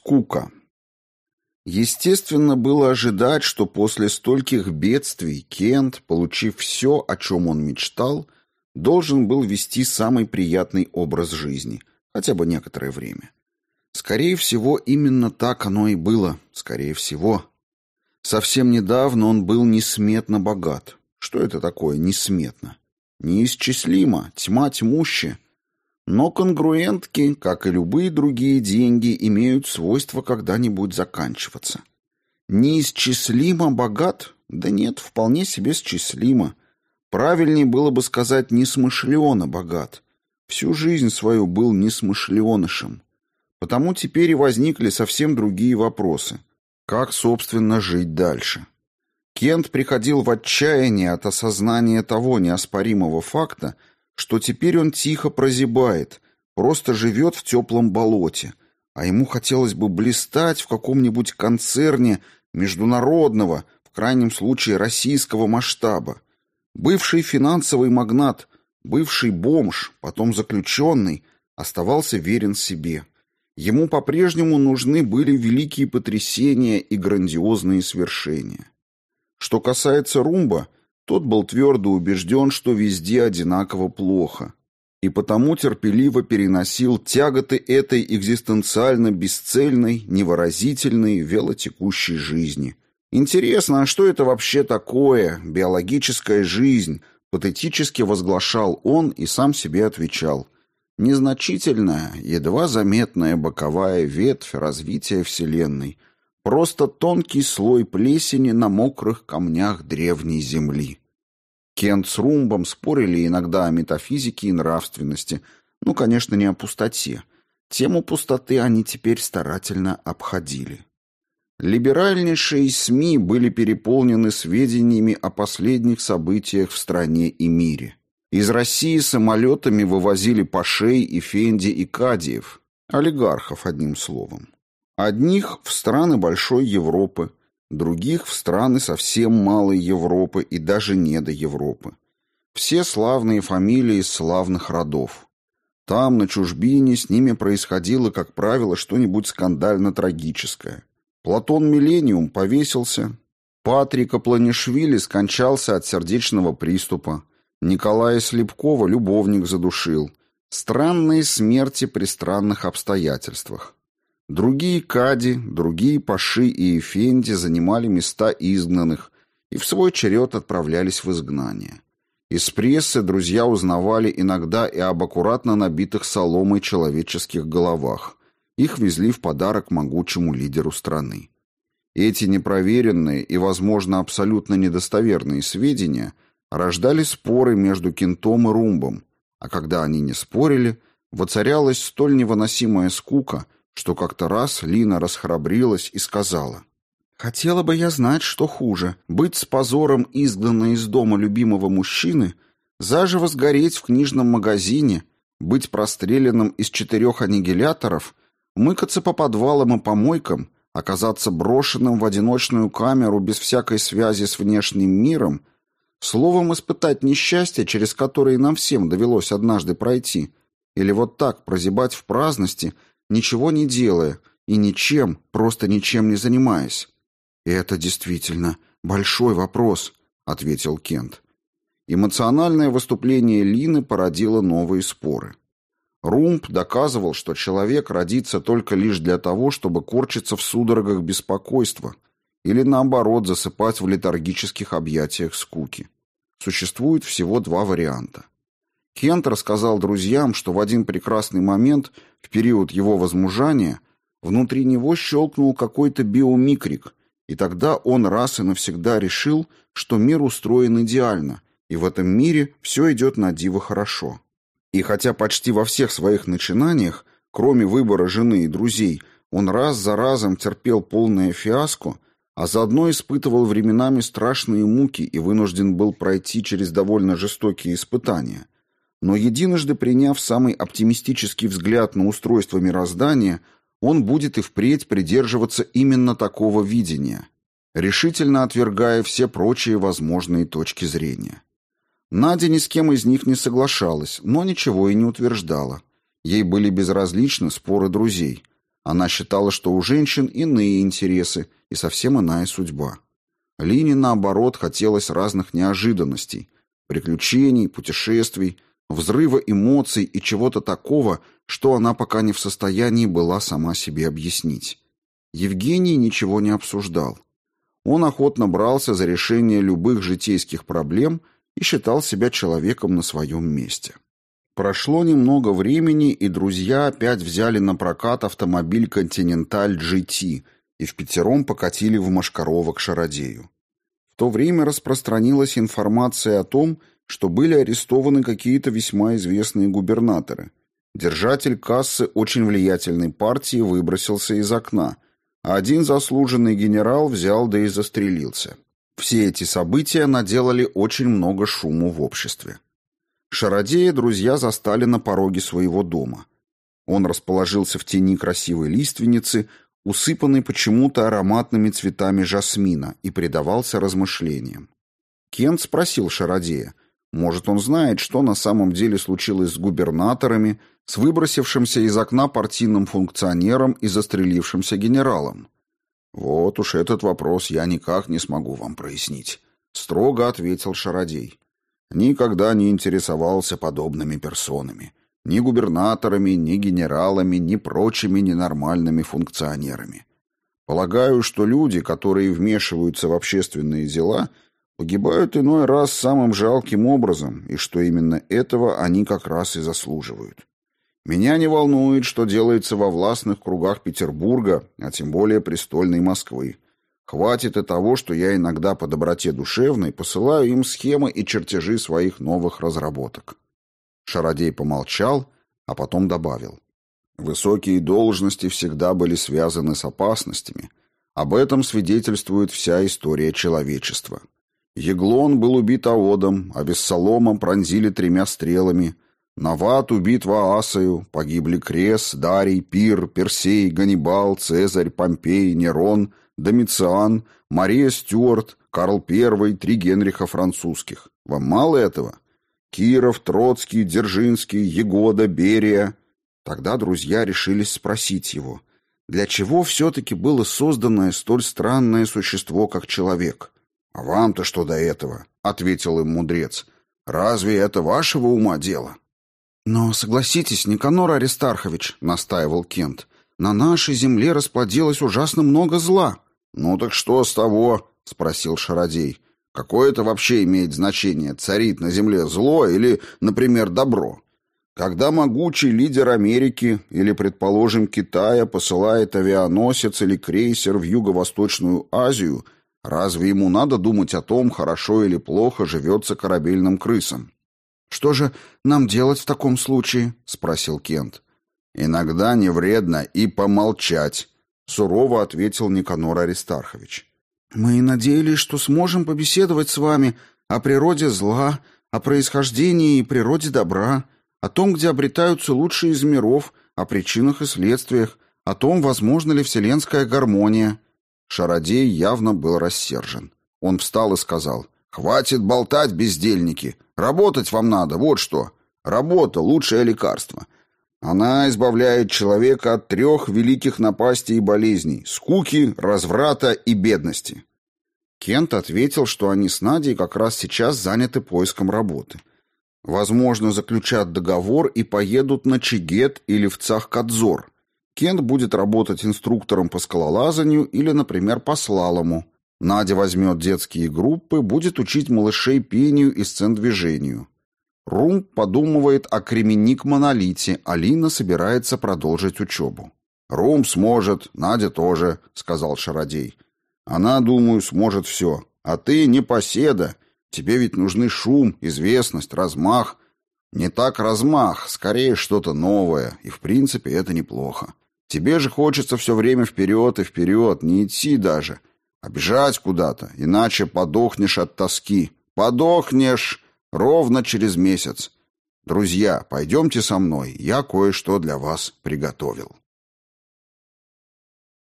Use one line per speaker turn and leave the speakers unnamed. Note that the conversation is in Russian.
Скука. Естественно, было ожидать, что после стольких бедствий Кент, получив все, о чем он мечтал, должен был вести самый приятный образ жизни, хотя бы некоторое время. Скорее всего, именно так оно и было, скорее всего. Совсем недавно он был несметно богат. Что это такое несметно? Неисчислимо, тьма тьмущая. Но конгруентки, как и любые другие деньги, имеют свойство когда-нибудь заканчиваться. Неисчислимо богат? Да нет, вполне себе счислимо. Правильнее было бы сказать несмышленно богат. Всю жизнь свою был несмышленышем. Потому теперь и возникли совсем другие вопросы. Как, собственно, жить дальше? Кент приходил в отчаяние от осознания того неоспоримого факта, что теперь он тихо прозябает, просто живет в теплом болоте, а ему хотелось бы блистать в каком-нибудь концерне международного, в крайнем случае российского масштаба. Бывший финансовый магнат, бывший бомж, потом заключенный, оставался верен себе. Ему по-прежнему нужны были великие потрясения и грандиозные свершения. Что касается Румба, тот был твердо убежден, что везде одинаково плохо, и потому терпеливо переносил тяготы этой экзистенциально бесцельной, невыразительной, велотекущей жизни. Интересно, а что это вообще такое, биологическая жизнь, патетически возглашал он и сам себе отвечал. Незначительная, едва заметная боковая ветвь развития Вселенной – Просто тонкий слой плесени на мокрых камнях древней земли. Кент с Румбом спорили иногда о метафизике и нравственности, ну, конечно, не о пустоте. Тему пустоты они теперь старательно обходили. Либеральнейшие СМИ были переполнены сведениями о последних событиях в стране и мире. Из России самолетами вывозили Пашей, Эфенди и Кадиев, олигархов, одним словом. Одних в страны Большой Европы, других в страны совсем малой Европы и даже не до Европы. Все славные фамилии славных родов. Там, на чужбине, с ними происходило, как правило, что-нибудь скандально-трагическое. Платон Миллениум повесился, Патрика Планишвили скончался от сердечного приступа, Николая Слепкова любовник задушил. Странные смерти при странных обстоятельствах. Другие кади, другие паши и эфенди занимали места изгнанных и в свой черед отправлялись в изгнание. Из прессы друзья узнавали иногда и об аккуратно набитых соломой человеческих головах. Их везли в подарок могучему лидеру страны. Эти непроверенные и, возможно, абсолютно недостоверные сведения рождали споры между Кентом и Румбом, а когда они не спорили, воцарялась столь невыносимая скука – что как-то раз Лина расхрабрилась и сказала, «Хотела бы я знать, что хуже, быть с позором изгнанной из дома любимого мужчины, заживо сгореть в книжном магазине, быть простреленным из четырех аннигиляторов, мыкаться по подвалам и помойкам, оказаться брошенным в одиночную камеру без всякой связи с внешним миром, словом испытать несчастье, через которое нам всем довелось однажды пройти, или вот так прозябать в праздности – ничего не делая и ничем, просто ничем не занимаясь. это действительно большой вопрос, ответил Кент. Эмоциональное выступление Лины породило новые споры. Румп доказывал, что человек родится только лишь для того, чтобы корчиться в судорогах беспокойства или наоборот засыпать в летаргических объятиях скуки. Существует всего два варианта. Кент рассказал друзьям, что в один прекрасный момент, в период его возмужания, внутри него щелкнул какой-то биомикрик, и тогда он раз и навсегда решил, что мир устроен идеально, и в этом мире все идет на диво хорошо. И хотя почти во всех своих начинаниях, кроме выбора жены и друзей, он раз за разом терпел полное фиаско, а заодно испытывал временами страшные муки и вынужден был пройти через довольно жестокие испытания – но единожды приняв самый оптимистический взгляд на устройство мироздания, он будет и впредь придерживаться именно такого видения, решительно отвергая все прочие возможные точки зрения. Надя ни с кем из них не соглашалась, но ничего и не утверждала. Ей были безразличны споры друзей. Она считала, что у женщин иные интересы и совсем иная судьба. Лине, наоборот, хотелось разных неожиданностей, приключений, путешествий, взрыва эмоций и чего-то такого, что она пока не в состоянии была сама себе объяснить. Евгений ничего не обсуждал. Он охотно брался за решение любых житейских проблем и считал себя человеком на своем месте. Прошло немного времени, и друзья опять взяли на прокат автомобиль «Континенталь GT» и в пятером покатили в Машкарова к Шародею. В то время распространилась информация о том, что были арестованы какие-то весьма известные губернаторы. Держатель кассы очень влиятельной партии выбросился из окна, а один заслуженный генерал взял да и застрелился. Все эти события наделали очень много шуму в обществе. Шародея друзья застали на пороге своего дома. Он расположился в тени красивой лиственницы, усыпанной почему-то ароматными цветами жасмина, и предавался размышлениям. Кент спросил Шародея, может, он знает, что на самом деле случилось с губернаторами, с выбросившимся из окна партийным функционером и застрелившимся генералом. Вот уж этот вопрос я никак не смогу вам прояснить, строго ответил Шародей. Никогда не интересовался подобными персонами, ни губернаторами, ни генералами, ни прочими ненормальными функционерами. Полагаю, что люди, которые вмешиваются в общественные дела, погибают иной раз самым жалким образом, и что именно этого они как раз и заслуживают. Меня не волнует, что делается во властных кругах Петербурга, а тем более престольной Москвы. Хватит и того, что я иногда по доброте душевной посылаю им схемы и чертежи своих новых разработок. Шародей помолчал, а потом добавил. Высокие должности всегда были связаны с опасностями. Об этом свидетельствует вся история человечества. Еглон был убит Аодом, а Вессалома пронзили тремя стрелами – Нават убит Ваасою, погибли Крес, Дарий, Пир, Персей, Ганнибал, Цезарь, Помпей, Нерон, Домициан, Мария Стюарт, Карл I, три Генриха французских. Вам мало этого? Киров, Троцкий, Дзержинский, Егода, Берия. Тогда друзья решились спросить его, для чего все-таки было создано столь странное существо, как человек? «А вам-то что до этого?» — ответил им мудрец. «Разве это вашего ума дело?» «Но согласитесь, Никанор Аристархович», — настаивал Кент, — «на нашей земле расплодилось ужасно много зла». «Ну так что с того?» — спросил Шародей. «Какое это вообще имеет значение, царит на земле зло или, например, добро?» Когда могучий лидер Америки или, предположим, Китая посылает авианосец или крейсер в Юго-Восточную Азию, разве ему надо думать о том, хорошо или плохо живется корабельным крысам? «Что же нам делать в таком случае?» — спросил Кент. «Иногда не вредно и помолчать», — сурово ответил Никанор Аристархович. «Мы надеялись, что сможем побеседовать с вами о природе зла, о происхождении и природе добра, о том, где обретаются лучшие из миров, о причинах и следствиях, о том, возможно ли вселенская гармония». Шародей явно был рассержен. Он встал и сказал, «Хватит болтать, бездельники! Работать вам надо, вот что. Работа — лучшее лекарство. Она избавляет человека от трех великих напастей и болезней — скуки, разврата и бедности. Кент ответил, что они с Надей как раз сейчас заняты поиском работы. Возможно, заключат договор и поедут на Чигет или в Цахкадзор. Кент будет работать инструктором по скалолазанию или, например, по слалому. Надя возьмет детские группы, будет учить малышей пению и сцен-движению. Рум подумывает о кременник-монолите, Алина собирается продолжить учебу. «Рум сможет, Надя тоже», — сказал Шародей. «Она, думаю, сможет все. А ты не поседа. Тебе ведь нужны шум, известность, размах. Не так размах, скорее что-то новое, и в принципе это неплохо. Тебе же хочется все время вперед и вперед, не идти даже, а бежать куда-то, иначе подохнешь от тоски. Подохнешь ровно через месяц. Друзья, пойдемте со мной, я кое-что для вас приготовил.